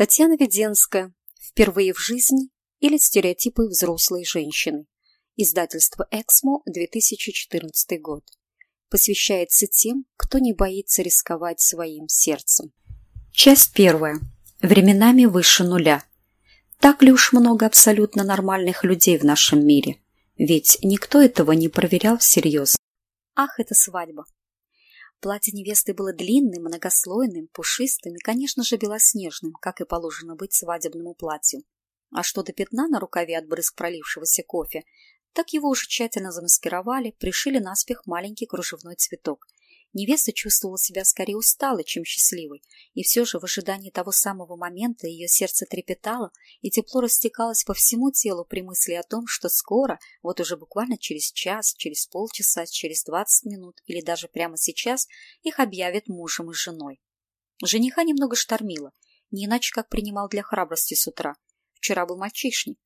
Татьяна Веденская. Впервые в жизни или стереотипы взрослой женщины. Издательство «Эксмо», 2014 год. Посвящается тем, кто не боится рисковать своим сердцем. Часть первая. Временами выше нуля. Так ли уж много абсолютно нормальных людей в нашем мире? Ведь никто этого не проверял всерьез. Ах, это свадьба. Платье невесты было длинным, многослойным, пушистым и, конечно же, белоснежным, как и положено быть свадебному платью. А что до пятна на рукаве от брызг пролившегося кофе, так его уже тщательно замаскировали, пришили наспех маленький кружевной цветок – Невеста чувствовала себя скорее усталой, чем счастливой, и все же в ожидании того самого момента ее сердце трепетало и тепло растекалось по всему телу при мысли о том, что скоро, вот уже буквально через час, через полчаса, через двадцать минут или даже прямо сейчас их объявят мужем и женой. Жениха немного штормило, не иначе как принимал для храбрости с утра. Вчера был мальчишник.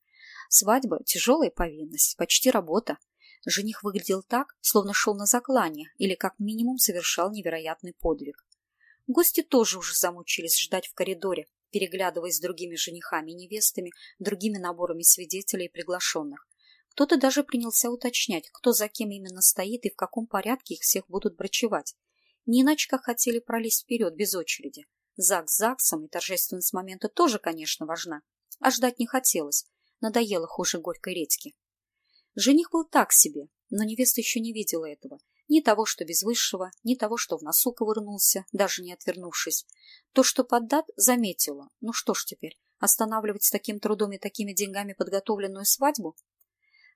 Свадьба – тяжелая повинность, почти работа, Жених выглядел так, словно шел на заклание или как минимум совершал невероятный подвиг. Гости тоже уже замучились ждать в коридоре, переглядываясь с другими женихами и невестами, другими наборами свидетелей и приглашенных. Кто-то даже принялся уточнять, кто за кем именно стоит и в каком порядке их всех будут брачевать. Не иначе, как хотели пролезть вперед без очереди. ЗАГС ЗАГСом и торжественность момента тоже, конечно, важна. А ждать не хотелось. Надоело хуже горькой редьки. Жених был так себе, но невеста еще не видела этого. Ни того, что без высшего, ни того, что в носу ковырнулся, даже не отвернувшись. То, что поддат, заметила. Ну что ж теперь, останавливать с таким трудом и такими деньгами подготовленную свадьбу?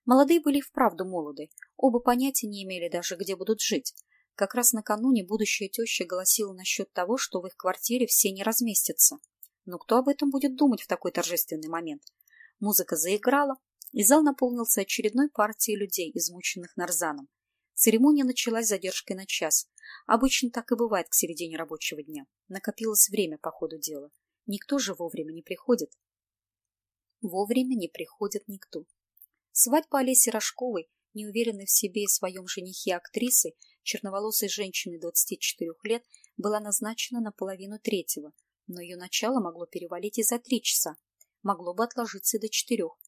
Молодые были вправду молоды, оба понятия не имели даже, где будут жить. Как раз накануне будущая теща голосила насчет того, что в их квартире все не разместятся. Но кто об этом будет думать в такой торжественный момент? Музыка заиграла, и зал наполнился очередной партией людей, измученных нарзаном. Церемония началась задержкой на час. Обычно так и бывает к середине рабочего дня. Накопилось время по ходу дела. Никто же вовремя не приходит. Вовремя не приходит никто. Свадьба Олеси Рожковой, неуверенной в себе и своем женихе актрисы, черноволосой женщины 24 лет, была назначена на половину третьего, но ее начало могло перевалить и за три часа, могло бы отложиться и до четырех,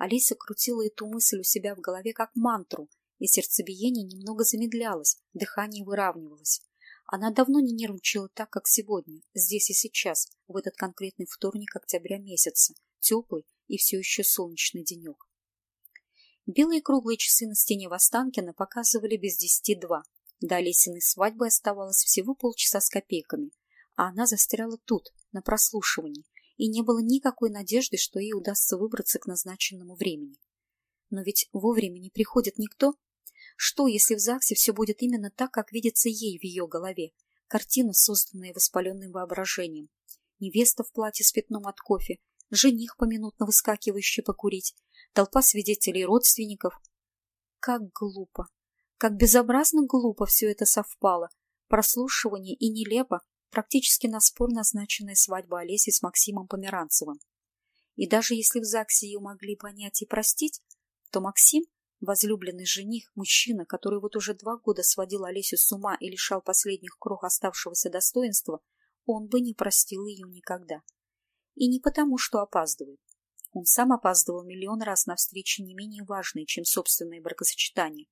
Алиса крутила эту мысль у себя в голове как мантру, и сердцебиение немного замедлялось, дыхание выравнивалось. Она давно не нервничала так, как сегодня, здесь и сейчас, в этот конкретный вторник октября месяца, теплый и все еще солнечный денек. Белые круглые часы на стене Востанкина показывали без десяти два. До Алисиной свадьбы оставалось всего полчаса с копейками, а она застряла тут, на прослушивании, и не было никакой надежды, что ей удастся выбраться к назначенному времени. Но ведь вовремя не приходит никто. Что, если в ЗАГСе все будет именно так, как видится ей в ее голове? Картина, созданная воспаленным воображением. Невеста в платье с пятном от кофе, жених, поминутно выскакивающий покурить, толпа свидетелей и родственников. Как глупо, как безобразно глупо все это совпало. Прослушивание и нелепо, практически на спор назначенная свадьба Олеси с Максимом Померанцевым. И даже если в ЗАГСе ее могли понять и простить, то Максим, возлюбленный жених, мужчина, который вот уже два года сводил Олесю с ума и лишал последних крох оставшегося достоинства, он бы не простил ее никогда. И не потому, что опаздывает. Он сам опаздывал миллион раз на встречи не менее важные, чем собственное бракосочетание.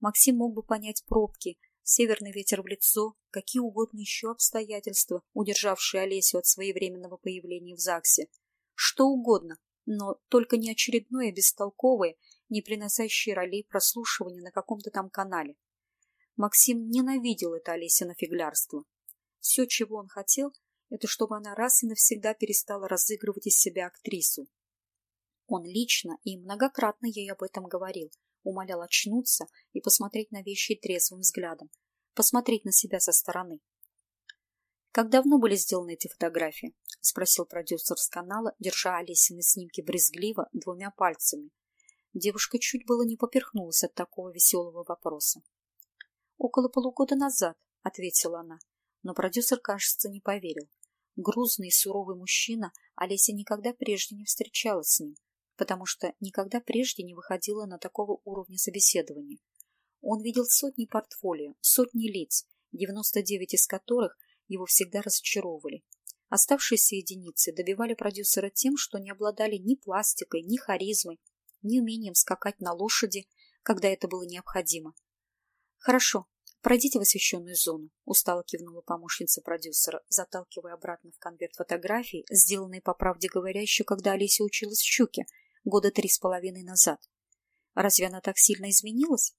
Максим мог бы понять пробки, северный ветер в лицо, какие угодно еще обстоятельства, удержавшие Олесю от своевременного появления в ЗАГСе. Что угодно, но только не очередное бестолковое, не приносящее ролей прослушивания на каком-то там канале. Максим ненавидел это Олесино фиглярство. Все, чего он хотел, это чтобы она раз и навсегда перестала разыгрывать из себя актрису. Он лично и многократно ей об этом говорил, умолял очнуться и посмотреть на вещи трезвым взглядом, посмотреть на себя со стороны. «Как давно были сделаны эти фотографии?» — спросил продюсер с канала, держа Олесины снимки брезгливо двумя пальцами. Девушка чуть было не поперхнулась от такого веселого вопроса. «Около полугода назад», — ответила она, но продюсер, кажется, не поверил. Грузный и суровый мужчина, Олеся никогда прежде не встречалась с ним, потому что никогда прежде не выходила на такого уровня собеседования. Он видел сотни портфолио, сотни лиц, 99 из которых его всегда разочаровывали. Оставшиеся единицы добивали продюсера тем, что не обладали ни пластикой, ни харизмой, ни умением скакать на лошади, когда это было необходимо. «Хорошо, пройдите в освещенную зону», — устало кивнула помощница продюсера, заталкивая обратно в конверт фотографии, сделанные, по правде говоря, еще когда Олеся училась в «Щуке», года три с половиной назад. Разве она так сильно изменилась?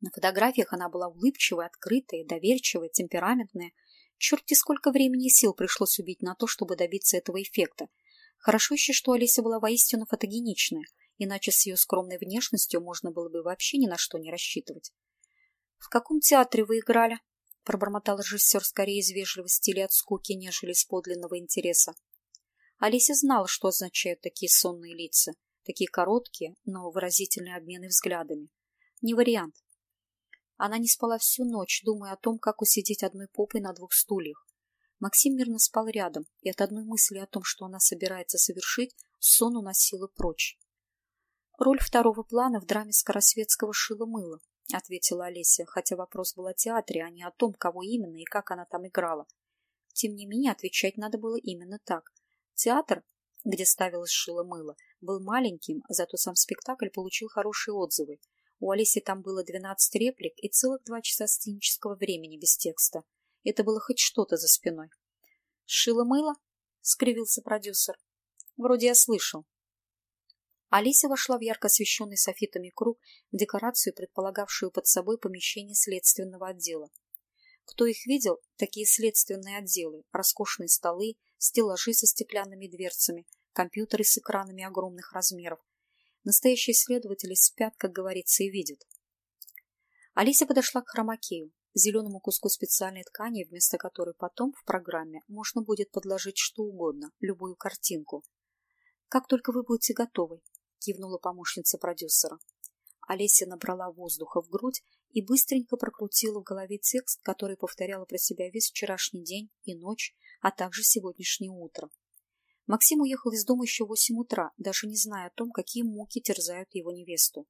На фотографиях она была улыбчивая, открытая, доверчивая, темпераментная. Черти сколько времени и сил пришлось убить на то, чтобы добиться этого эффекта. Хорошо еще, что Олеся была воистину фотогеничная, иначе с ее скромной внешностью можно было бы вообще ни на что не рассчитывать. «В каком театре вы играли?» — пробормотал режиссер скорее из вежливости или от скуки, нежели из подлинного интереса. Олеся знала, что означают такие сонные лица, такие короткие, но выразительные обмены взглядами. Не вариант. Она не спала всю ночь, думая о том, как усидеть одной попой на двух стульях. Максим мирно спал рядом, и от одной мысли о том, что она собирается совершить, сон уносила прочь. Роль второго плана в драме Скоросветского шила мыло, ответила Олеся, хотя вопрос был о театре, а не о том, кого именно и как она там играла. Тем не менее, отвечать надо было именно так. Театр, где ставилось шило мыло, был маленьким, зато сам спектакль получил хорошие отзывы. У Олеси там было двенадцать реплик и целых два часа сценического времени без текста. Это было хоть что-то за спиной. «Шило мыло?» — скривился продюсер. «Вроде я слышал». Алиса вошла в ярко освещенный софитами круг декорацию, предполагавшую под собой помещение следственного отдела. Кто их видел, такие следственные отделы, роскошные столы, стеллажи со стеклянными дверцами, компьютеры с экранами огромных размеров. Настоящие следователи спят, как говорится, и видят. Алися подошла к хромакею, зеленому куску специальной ткани, вместо которой потом в программе можно будет подложить что угодно, любую картинку. «Как только вы будете готовы», — кивнула помощница продюсера. Олеся набрала воздуха в грудь и быстренько прокрутила в голове текст, который повторяла про себя весь вчерашний день и ночь, а также сегодняшнее утро. Максим уехал из дома еще в восемь утра, даже не зная о том, какие муки терзают его невесту.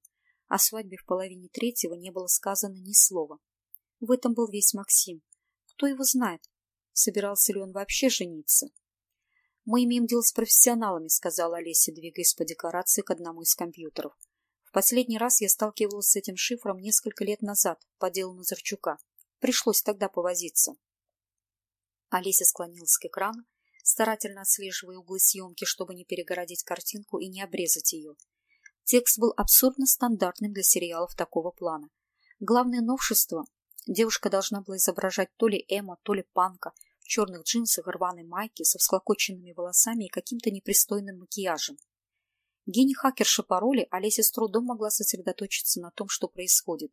О свадьбе в половине третьего не было сказано ни слова. В этом был весь Максим. Кто его знает? Собирался ли он вообще жениться? «Мы имеем дело с профессионалами», — сказала Олеся, двигаясь по декорации к одному из компьютеров. В последний раз я сталкивалась с этим шифром несколько лет назад по делу Назарчука. Пришлось тогда повозиться. Олеся склонилась к экрану, старательно отслеживая углы съемки, чтобы не перегородить картинку и не обрезать ее. Текст был абсурдно стандартным для сериалов такого плана. Главное новшество – девушка должна была изображать то ли Эма, то ли Панка, в черных джинсах, рваной майке, со всклокоченными волосами и каким-то непристойным макияжем. Гений хакерша пароли Олеся с трудом могла сосредоточиться на том, что происходит.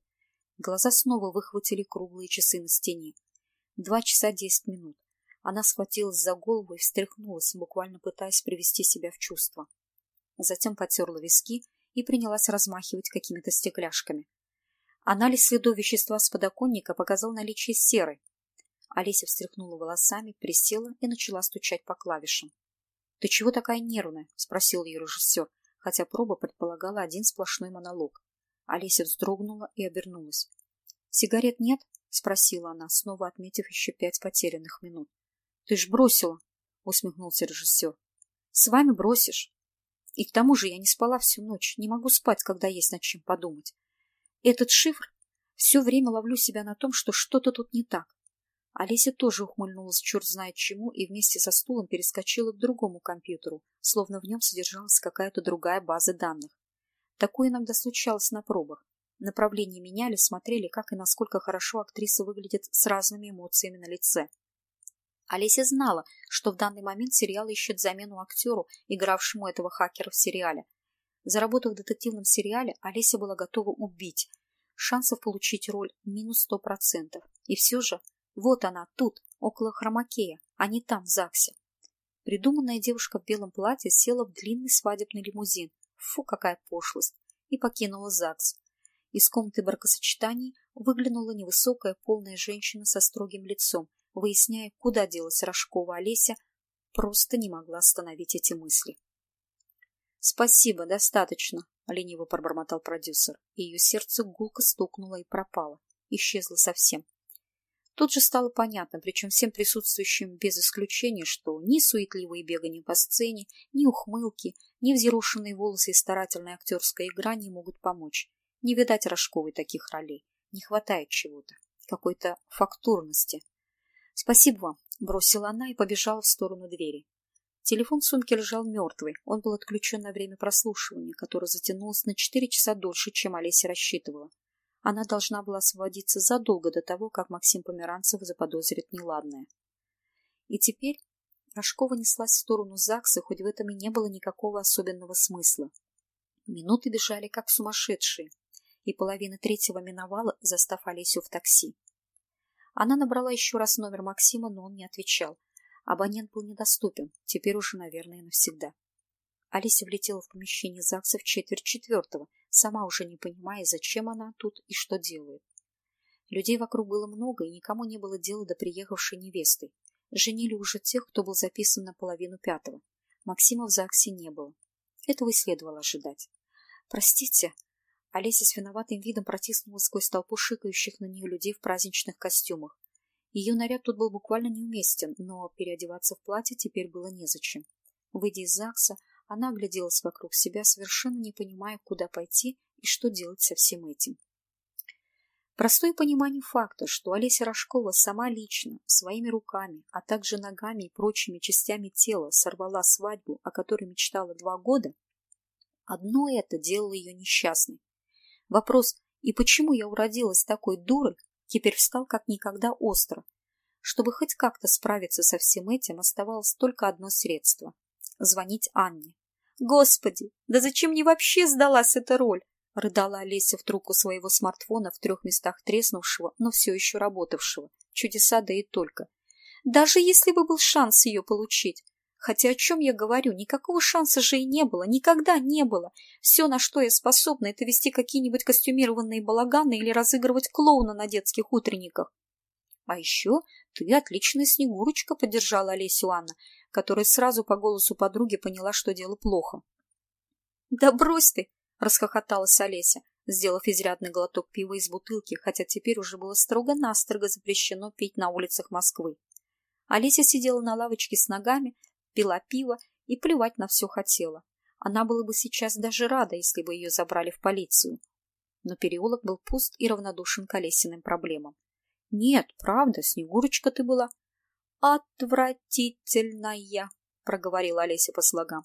Глаза снова выхватили круглые часы на стене. Два часа десять минут. Она схватилась за голову и встряхнулась, буквально пытаясь привести себя в чувство. Затем потерла виски и принялась размахивать какими-то стекляшками. Анализ следов вещества с подоконника показал наличие серы. Олеся встряхнула волосами, присела и начала стучать по клавишам. — Ты чего такая нервная? — спросил ее режиссер, хотя проба предполагала один сплошной монолог. Олеся вздрогнула и обернулась. «Сигарет нет?» — спросила она, снова отметив еще пять потерянных минут. «Ты ж бросила!» — усмехнулся режиссер. «С вами бросишь. И к тому же я не спала всю ночь, не могу спать, когда есть над чем подумать. Этот шифр... Все время ловлю себя на том, что что-то тут не так. Олеся тоже ухмыльнулась черт знает чему и вместе со стулом перескочила к другому компьютеру, словно в нем содержалась какая-то другая база данных. Такое иногда случалось на пробах. Направления меняли, смотрели, как и насколько хорошо актриса выглядит с разными эмоциями на лице. Олеся знала, что в данный момент сериал ищет замену актеру, игравшему этого хакера в сериале. Заработав в детективном сериале, Олеся была готова убить. Шансов получить роль минус сто процентов. И все же вот она, тут, около хромакея, а не там, в ЗАГСе. Придуманная девушка в белом платье села в длинный свадебный лимузин. Фу, какая пошлость! И покинула ЗАГС. Из комнаты бракосочетаний выглянула невысокая полная женщина со строгим лицом, выясняя, куда делась Рожкова Олеся, просто не могла остановить эти мысли. «Спасибо, достаточно», — лениво пробормотал продюсер, и ее сердце гулко стукнуло и пропало, исчезло совсем. Тут же стало понятно, причем всем присутствующим без исключения, что ни суетливые бегания по сцене, ни ухмылки, ни взъерушенные волосы и старательная актерская игра не могут помочь. Не видать Рожковой таких ролей. Не хватает чего-то. Какой-то фактурности. «Спасибо вам», — бросила она и побежала в сторону двери. Телефон в сумке лежал мертвый. Он был отключен на время прослушивания, которое затянулось на четыре часа дольше, чем Олеся рассчитывала. Она должна была освободиться задолго до того, как Максим Померанцев заподозрит неладное. И теперь Рожкова неслась в сторону ЗАГСа, хоть в этом и не было никакого особенного смысла. Минуты бежали как сумасшедшие, и половина третьего миновала, застав Олесю в такси. Она набрала еще раз номер Максима, но он не отвечал. Абонент был недоступен, теперь уже, наверное, навсегда. Алиса влетела в помещение ЗАГСа в четверть четвертого, сама уже не понимая, зачем она тут и что делает. Людей вокруг было много, и никому не было дела до приехавшей невесты. Женили уже тех, кто был записан на половину пятого. Максима в ЗАГСе не было. Этого и следовало ожидать. «Простите», Олеся с виноватым видом протиснулась сквозь толпу шикающих на нее людей в праздничных костюмах. Ее наряд тут был буквально неуместен, но переодеваться в платье теперь было незачем. Выйдя из ЗАГСа, она огляделась вокруг себя, совершенно не понимая, куда пойти и что делать со всем этим. Простое понимание факта, что Олеся Рожкова сама лично, своими руками, а также ногами и прочими частями тела сорвала свадьбу, о которой мечтала два года, одно это делало ее несчастной. Вопрос «и почему я уродилась такой дурой?» теперь встал как никогда остро. Чтобы хоть как-то справиться со всем этим, оставалось только одно средство — звонить Анне. «Господи, да зачем мне вообще сдалась эта роль?» — рыдала Олеся в трубку своего смартфона в трех местах треснувшего, но все еще работавшего. Чудеса да и только. Даже если бы был шанс ее получить, Хотя о чем я говорю, никакого шанса же и не было, никогда не было. Все, на что я способна, это вести какие-нибудь костюмированные балаганы или разыгрывать клоуна на детских утренниках. А еще ты отличная Снегурочка, поддержала Олесю Анна, которая сразу по голосу подруги поняла, что дело плохо. Да брось ты, расхохоталась Олеся, сделав изрядный глоток пива из бутылки, хотя теперь уже было строго-настрого запрещено пить на улицах Москвы. Олеся сидела на лавочке с ногами, пила пиво и плевать на все хотела. Она была бы сейчас даже рада, если бы ее забрали в полицию. Но переулок был пуст и равнодушен к Олесиным проблемам. Нет, правда, Снегурочка ты была. Отвратительная, проговорила Олеся по слогам.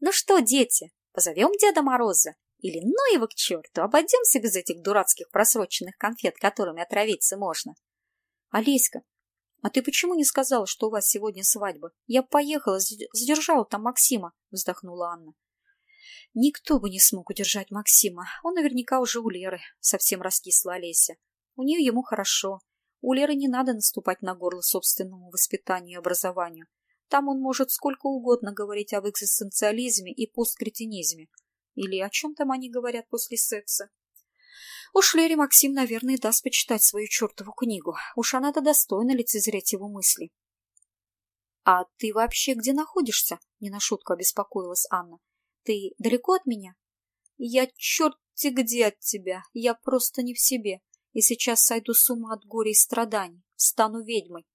Ну что, дети, позовем Деда Мороза? Или ну его к черту, обойдемся без этих дурацких просроченных конфет, которыми отравиться можно. Олеська, «А ты почему не сказала, что у вас сегодня свадьба? Я поехала, задержала там Максима», — вздохнула Анна. «Никто бы не смог удержать Максима. Он наверняка уже у Леры», — совсем раскисла Олеся. «У нее ему хорошо. У Леры не надо наступать на горло собственному воспитанию и образованию. Там он может сколько угодно говорить об экзистенциализме и посткретинизме. Или о чем там они говорят после секса. Уж Лере Максим, наверное, даст почитать свою чертову книгу. Уж она-то достойна лицезреть его мысли. — А ты вообще где находишься? — не на шутку обеспокоилась Анна. — Ты далеко от меня? — Я черти где от тебя. Я просто не в себе. И сейчас сойду с ума от горя и страданий. Стану ведьмой.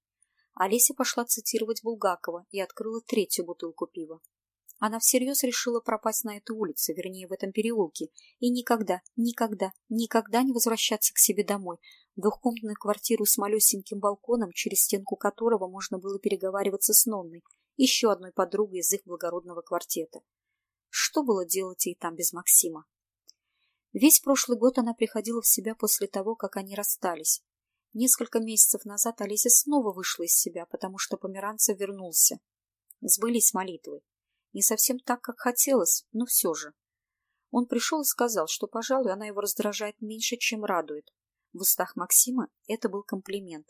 Олеся пошла цитировать Булгакова и открыла третью бутылку пива. Она всерьез решила пропасть на этой улице, вернее, в этом переулке, и никогда, никогда, никогда не возвращаться к себе домой, в двухкомнатную квартиру с малюсеньким балконом, через стенку которого можно было переговариваться с Нонной, еще одной подругой из их благородного квартета. Что было делать ей там без Максима? Весь прошлый год она приходила в себя после того, как они расстались. Несколько месяцев назад Олеся снова вышла из себя, потому что Померанцев вернулся. Сбылись молитвы. Не совсем так, как хотелось, но все же. Он пришел и сказал, что, пожалуй, она его раздражает меньше, чем радует. В устах Максима это был комплимент.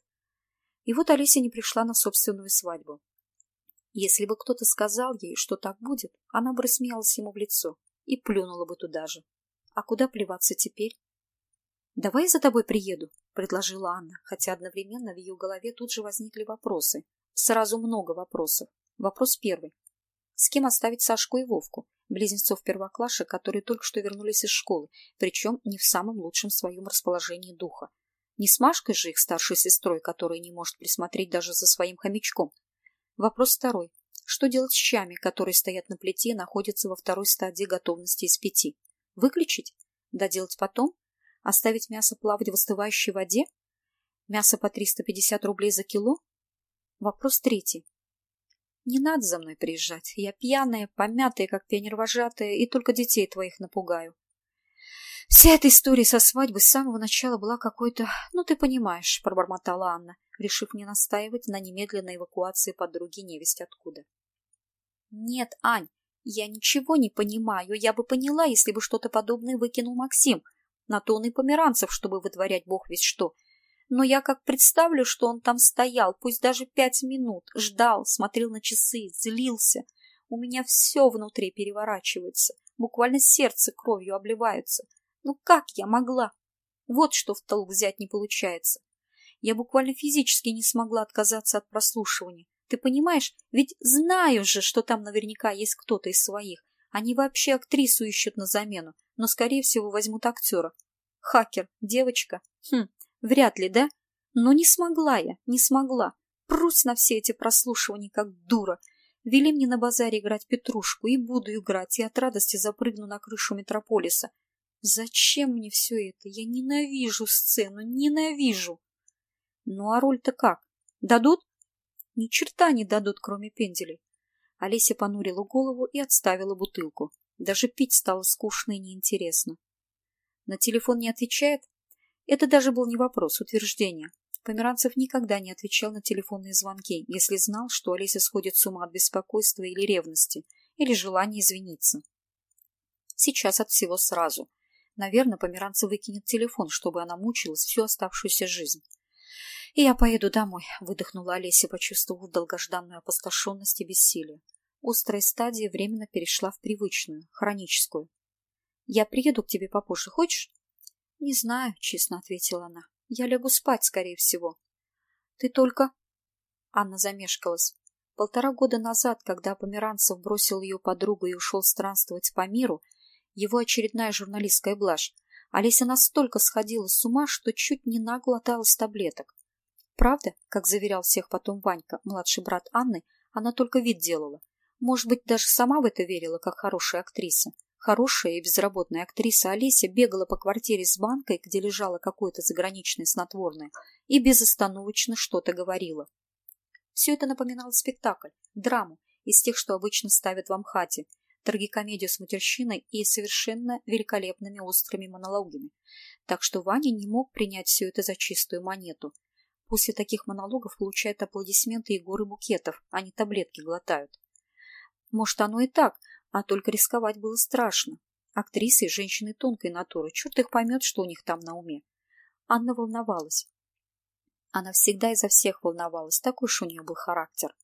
И вот Олеся не пришла на собственную свадьбу. Если бы кто-то сказал ей, что так будет, она бы рассмеялась ему в лицо и плюнула бы туда же. А куда плеваться теперь? «Давай я за тобой приеду», — предложила Анна, хотя одновременно в ее голове тут же возникли вопросы. Сразу много вопросов. Вопрос первый. С кем оставить Сашку и Вовку, близнецов первоклашек, которые только что вернулись из школы, причем не в самом лучшем своем расположении духа. Не с Машкой же их старшей сестрой, которая не может присмотреть даже за своим хомячком. Вопрос второй. Что делать с щами, которые стоят на плите и находятся во второй стадии готовности из пяти? Выключить? Доделать потом? Оставить мясо плавать в остывающей воде? Мясо по 350 рублей за кило? Вопрос третий. Не надо за мной приезжать. Я пьяная, помятая, как пионервожатая, и только детей твоих напугаю. Вся эта история со свадьбой с самого начала была какой-то... Ну, ты понимаешь, пробормотала Анна, решив не настаивать на немедленной эвакуации подруги невесть откуда. Нет, Ань, я ничего не понимаю. Я бы поняла, если бы что-то подобное выкинул Максим. На то он и померанцев, чтобы вытворять бог весь что. Но я как представлю, что он там стоял, пусть даже пять минут, ждал, смотрел на часы, злился. У меня все внутри переворачивается, буквально сердце кровью обливается. Ну как я могла? Вот что в толк взять не получается. Я буквально физически не смогла отказаться от прослушивания. Ты понимаешь, ведь знаю же, что там наверняка есть кто-то из своих. Они вообще актрису ищут на замену, но, скорее всего, возьмут актера. Хакер, девочка. Хм, вряд ли, да? Но не смогла я, не смогла. Прусь на все эти прослушивания, как дура. Вели мне на базаре играть петрушку, и буду играть, и от радости запрыгну на крышу метрополиса. Зачем мне все это? Я ненавижу сцену, ненавижу. Ну а роль-то как? Дадут? Ни черта не дадут, кроме пенделей. Олеся понурила голову и отставила бутылку. Даже пить стало скучно и неинтересно. На телефон не отвечает? Это даже был не вопрос, утверждение. Померанцев никогда не отвечал на телефонные звонки, если знал, что Олеся сходит с ума от беспокойства или ревности, или желания извиниться. Сейчас от всего сразу. Наверное, Померанцев выкинет телефон, чтобы она мучилась всю оставшуюся жизнь. И я поеду домой, выдохнула Олеся, почувствовав долгожданную опустошенность и бессилие. Острая стадия временно перешла в привычную, хроническую. Я приеду к тебе попозже, хочешь? Не знаю, честно ответила она. Я лягу спать, скорее всего. Ты только... Анна замешкалась. Полтора года назад, когда Померанцев бросил ее подругу и ушел странствовать по миру, его очередная журналистская блажь, Олеся настолько сходила с ума, что чуть не наглоталась таблеток. Правда, как заверял всех потом Ванька, младший брат Анны, она только вид делала. Может быть, даже сама в это верила, как хорошая актриса. Хорошая и безработная актриса Олеся бегала по квартире с банкой, где лежало какое-то заграничное снотворное, и безостановочно что-то говорила. Все это напоминало спектакль, драму, из тех, что обычно ставят в Амхате, трагикомедию с матерщиной и совершенно великолепными острыми монологами. Так что Ваня не мог принять все это за чистую монету – После таких монологов получают аплодисменты и горы букетов, а не таблетки глотают. Может, оно и так, а только рисковать было страшно. Актрисы и женщины тонкой натуры, черт их поймет, что у них там на уме. Анна волновалась. Она всегда изо всех волновалась, такой уж у нее был характер.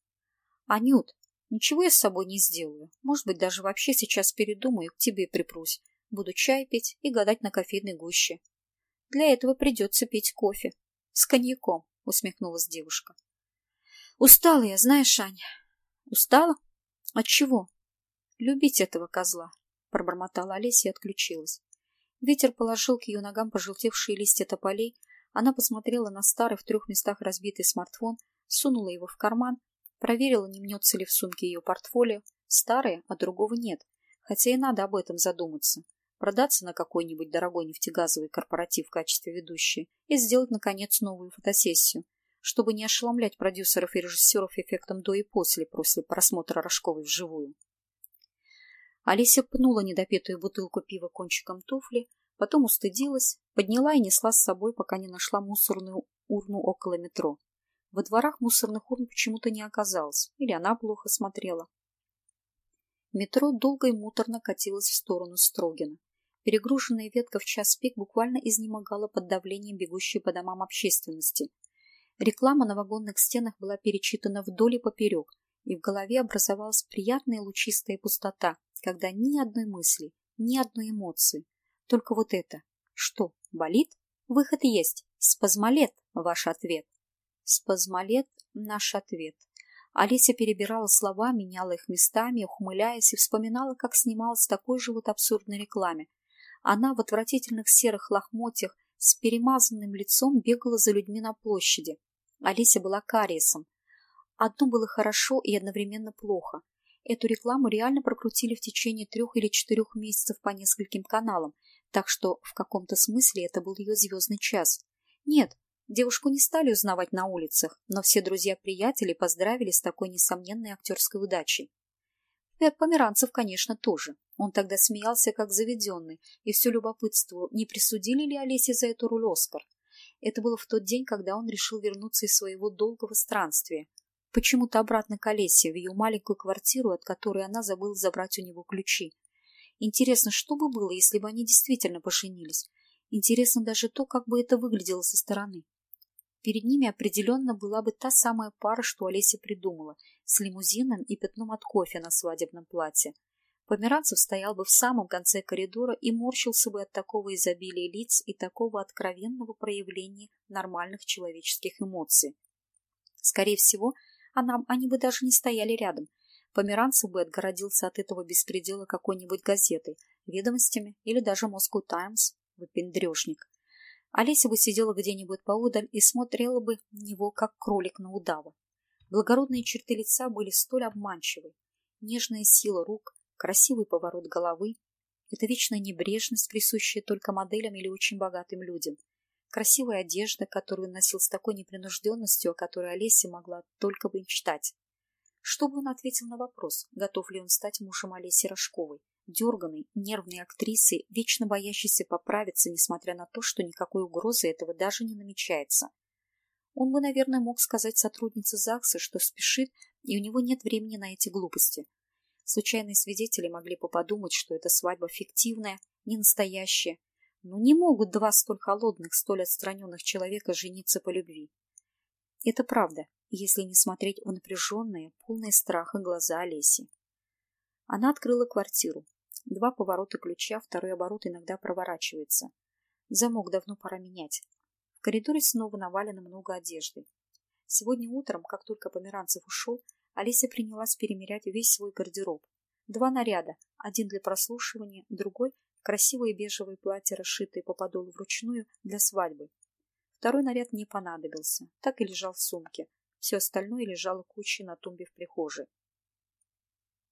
«Анют, ничего я с собой не сделаю. Может быть, даже вообще сейчас передумаю к тебе припрусь. Буду чай пить и гадать на кофейной гуще. Для этого придется пить кофе. С коньяком усмехнулась девушка. Устала я, знаешь, Аня. Устала? От чего? Любить этого козла, пробормотала Олеся и отключилась. Ветер положил к ее ногам пожелтевшие листья тополей. Она посмотрела на старый в трех местах разбитый смартфон, сунула его в карман, проверила, не мнется ли в сумке ее портфолио. Старое, а другого нет, хотя и надо об этом задуматься продаться на какой-нибудь дорогой нефтегазовый корпоратив в качестве ведущей и сделать, наконец, новую фотосессию, чтобы не ошеломлять продюсеров и режиссеров эффектом до и после, после просмотра Рожковой вживую. Олеся пнула недопетую бутылку пива кончиком туфли, потом устыдилась, подняла и несла с собой, пока не нашла мусорную урну около метро. Во дворах мусорных урн почему-то не оказалось, или она плохо смотрела. Метро долго и муторно катилось в сторону Строгина. Перегруженная ветка в час пик буквально изнемогала под давлением бегущей по домам общественности. Реклама на вагонных стенах была перечитана вдоль и поперек, и в голове образовалась приятная лучистая пустота, когда ни одной мысли, ни одной эмоции. Только вот это. Что, болит? Выход есть. Спазмолет – ваш ответ. Спазмолет – наш ответ. Олеся перебирала слова, меняла их местами, ухмыляясь, и вспоминала, как снималась такой же вот абсурдной рекламе, она в отвратительных серых лохмотьях с перемазанным лицом бегала за людьми на площади. Олеся была кариесом. Одно было хорошо и одновременно плохо. Эту рекламу реально прокрутили в течение трех или четырех месяцев по нескольким каналам, так что в каком-то смысле это был ее звездный час. Нет, девушку не стали узнавать на улицах, но все друзья-приятели поздравили с такой несомненной актерской удачей. И померанцев, конечно, тоже. Он тогда смеялся, как заведенный, и все любопытствовал, не присудили ли Олесе за эту роль Оскар. Это было в тот день, когда он решил вернуться из своего долгого странствия. Почему-то обратно к Олесе, в ее маленькую квартиру, от которой она забыла забрать у него ключи. Интересно, что бы было, если бы они действительно поженились? Интересно даже то, как бы это выглядело со стороны. Перед ними определенно была бы та самая пара, что Олеся придумала, с лимузином и пятном от кофе на свадебном платье. Померанцев стоял бы в самом конце коридора и морщился бы от такого изобилия лиц и такого откровенного проявления нормальных человеческих эмоций. Скорее всего, она, они бы даже не стояли рядом. Померанцев бы отгородился от этого беспредела какой-нибудь газетой, ведомостями или даже Moscow Times, выпендрежник. Олеся бы сидела где-нибудь поодаль и смотрела бы на него, как кролик на удава. Благородные черты лица были столь обманчивы. Нежная сила рук, красивый поворот головы. Это вечная небрежность, присущая только моделям или очень богатым людям. Красивая одежда, которую носил с такой непринужденностью, о которой Олеся могла только бы мечтать. Что бы он ответил на вопрос, готов ли он стать мужем Олеси Рожковой? дерганной, нервной актрисы, вечно боящейся поправиться, несмотря на то, что никакой угрозы этого даже не намечается. Он бы, наверное, мог сказать сотруднице ЗАГСа, что спешит, и у него нет времени на эти глупости. Случайные свидетели могли бы подумать, что эта свадьба фиктивная, не настоящая. Но не могут два столь холодных, столь отстраненных человека жениться по любви. Это правда, если не смотреть в напряженные, полные страха глаза Олеси. Она открыла квартиру, Два поворота ключа, второй оборот иногда проворачивается. Замок давно пора менять. В коридоре снова навалено много одежды. Сегодня утром, как только Померанцев ушел, Олеся принялась перемерять весь свой гардероб. Два наряда, один для прослушивания, другой – красивое бежевое платье, расшитое по подолу вручную для свадьбы. Второй наряд не понадобился, так и лежал в сумке. Все остальное лежало кучей на тумбе в прихожей.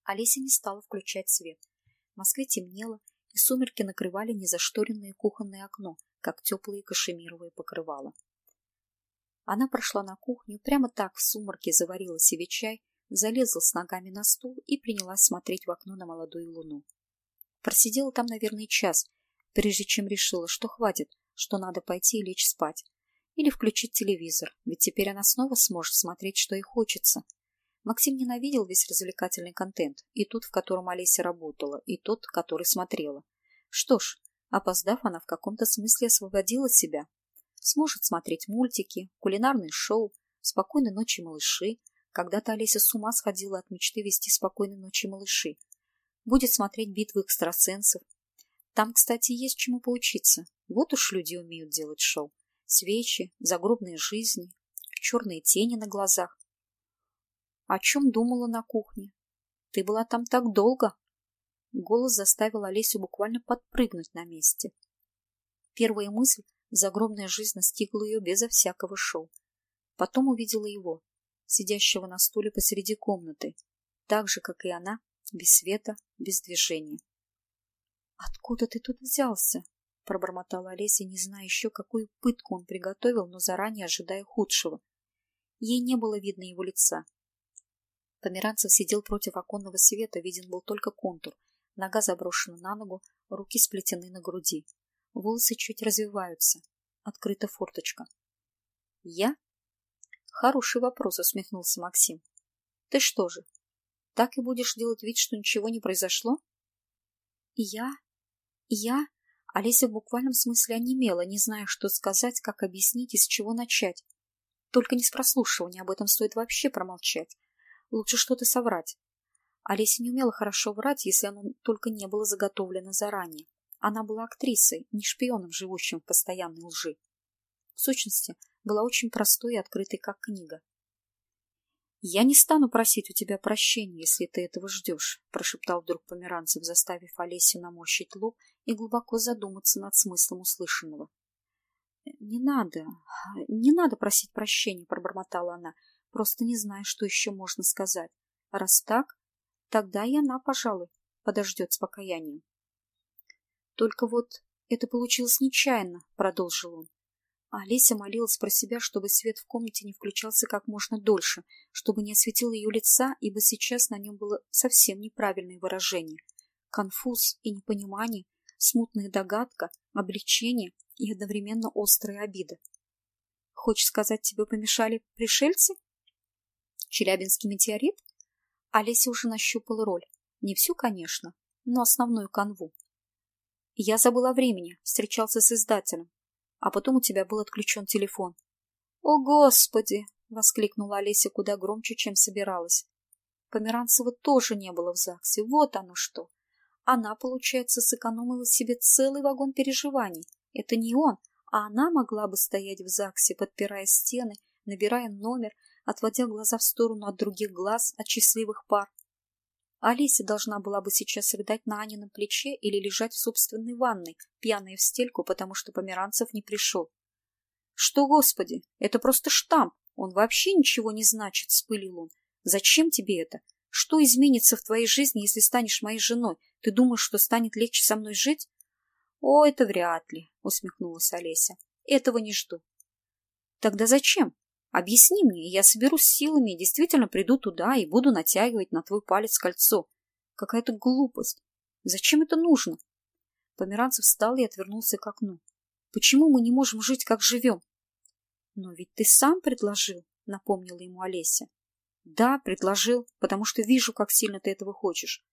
Олеся не стала включать свет – в Москве темнело, и сумерки накрывали незашторенное кухонное окно, как теплые кашемировые покрывала. Она прошла на кухню, прямо так в сумерке заварила себе чай, залезла с ногами на стул и принялась смотреть в окно на молодую луну. Просидела там, наверное, час, прежде чем решила, что хватит, что надо пойти и лечь спать. Или включить телевизор, ведь теперь она снова сможет смотреть, что ей хочется, Максим ненавидел весь развлекательный контент, и тот, в котором Олеся работала, и тот, который смотрела. Что ж, опоздав, она в каком-то смысле освободила себя. Сможет смотреть мультики, кулинарные шоу, «Спокойной ночи, малыши». Когда-то Олеся с ума сходила от мечты вести «Спокойной ночи, малыши». Будет смотреть битвы экстрасенсов. Там, кстати, есть чему поучиться. Вот уж люди умеют делать шоу. Свечи, загробные жизни, черные тени на глазах. О чем думала на кухне? Ты была там так долго? Голос заставил Олесю буквально подпрыгнуть на месте. Первая мысль загромная жизнь настигла ее безо всякого шоу. Потом увидела его, сидящего на стуле посреди комнаты, так же, как и она, без света, без движения. «Откуда ты тут взялся?» — пробормотала Олеся, не зная еще, какую пытку он приготовил, но заранее ожидая худшего. Ей не было видно его лица, Померанцев сидел против оконного света, виден был только контур. Нога заброшена на ногу, руки сплетены на груди. Волосы чуть развиваются. Открыта форточка. «Я?» «Хороший вопрос», — усмехнулся Максим. «Ты что же, так и будешь делать вид, что ничего не произошло?» «Я? Я?» Олеся в буквальном смысле онемела, не зная, что сказать, как объяснить и с чего начать. Только не с прослушивания, об этом стоит вообще промолчать. Лучше что-то соврать. Олеся не умела хорошо врать, если оно только не было заготовлено заранее. Она была актрисой, не шпионом, живущим в постоянной лжи. В сущности, была очень простой и открытой, как книга. «Я не стану просить у тебя прощения, если ты этого ждешь», прошептал вдруг Померанцев, заставив Олесю наморщить лоб и глубоко задуматься над смыслом услышанного. Не надо, не надо просить прощения, пробормотала она. Просто не знаю, что еще можно сказать. Раз так, тогда и она, пожалуй, подождет с покаянием. Только вот это получилось нечаянно, продолжил он. А Олеся молилась про себя, чтобы свет в комнате не включался как можно дольше, чтобы не осветил ее лица, ибо сейчас на нем было совсем неправильное выражение. Конфуз и непонимание, смутная догадка, облегчение и одновременно острая обида. Хочешь сказать, тебе помешали пришельцы? Челябинский метеорит? Олеся уже нащупала роль. Не всю, конечно, но основную канву. Я забыла времени, встречался с издателем а потом у тебя был отключен телефон. — О, Господи! — воскликнула Олеся куда громче, чем собиралась. Померанцева тоже не было в ЗАГСе. Вот оно что. Она, получается, сэкономила себе целый вагон переживаний. Это не он, а она могла бы стоять в ЗАГСе, подпирая стены, набирая номер, отводя глаза в сторону от других глаз, от счастливых пар. Олеся должна была бы сейчас рыдать на Анином плече или лежать в собственной ванной, пьяная в стельку, потому что Померанцев не пришел. — Что, господи, это просто штамп, он вообще ничего не значит, — спылил он. — Зачем тебе это? Что изменится в твоей жизни, если станешь моей женой? Ты думаешь, что станет легче со мной жить? — О, это вряд ли, — усмехнулась Олеся. — Этого не жду. — Тогда зачем? Объясни мне, я соберусь силами и действительно приду туда и буду натягивать на твой палец кольцо. Какая-то глупость. Зачем это нужно? Померанцев встал и отвернулся к окну. Почему мы не можем жить, как живем? Но ведь ты сам предложил, напомнила ему Олеся. Да, предложил, потому что вижу, как сильно ты этого хочешь.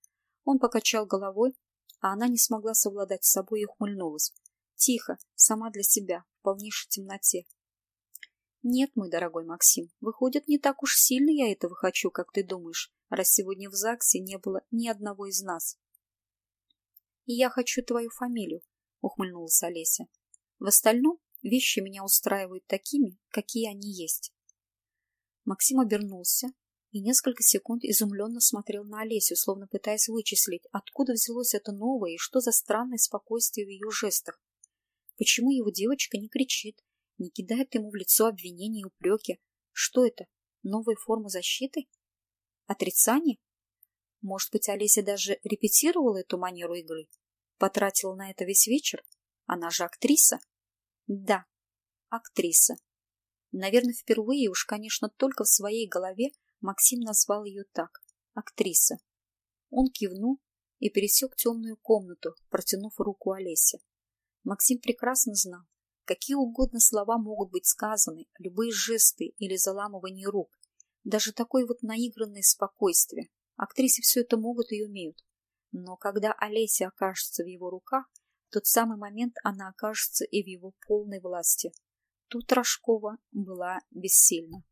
Он покачал головой, а она не смогла совладать с собой и ухмыльнулась. Тихо, сама для себя, в полнейшей темноте. Нет, мой дорогой Максим, выходит, не так уж сильно я этого хочу, как ты думаешь, раз сегодня в ЗАГСе не было ни одного из нас. И я хочу твою фамилию, ухмыльнулась Олеся. В остальном вещи меня устраивают такими, какие они есть. Максим обернулся и несколько секунд изумленно смотрел на Олесю, словно пытаясь вычислить, откуда взялось это новое и что за странное спокойствие в ее жестах. Почему его девочка не кричит, не кидает ему в лицо обвинения и упреки. Что это? Новая форма защиты? Отрицание? Может быть, Олеся даже репетировала эту манеру игры? Потратила на это весь вечер? Она же актриса? Да, актриса. Наверное, впервые, уж, конечно, только в своей голове Максим назвал ее так – актриса. Он кивнул и пересек темную комнату, протянув руку Олесе. Максим прекрасно знал, Какие угодно слова могут быть сказаны, любые жесты или заламывание рук, даже такое вот наигранное спокойствие. Актрисы все это могут и умеют. Но когда Олеся окажется в его руках, в тот самый момент она окажется и в его полной власти. Тут Рожкова была бессильна.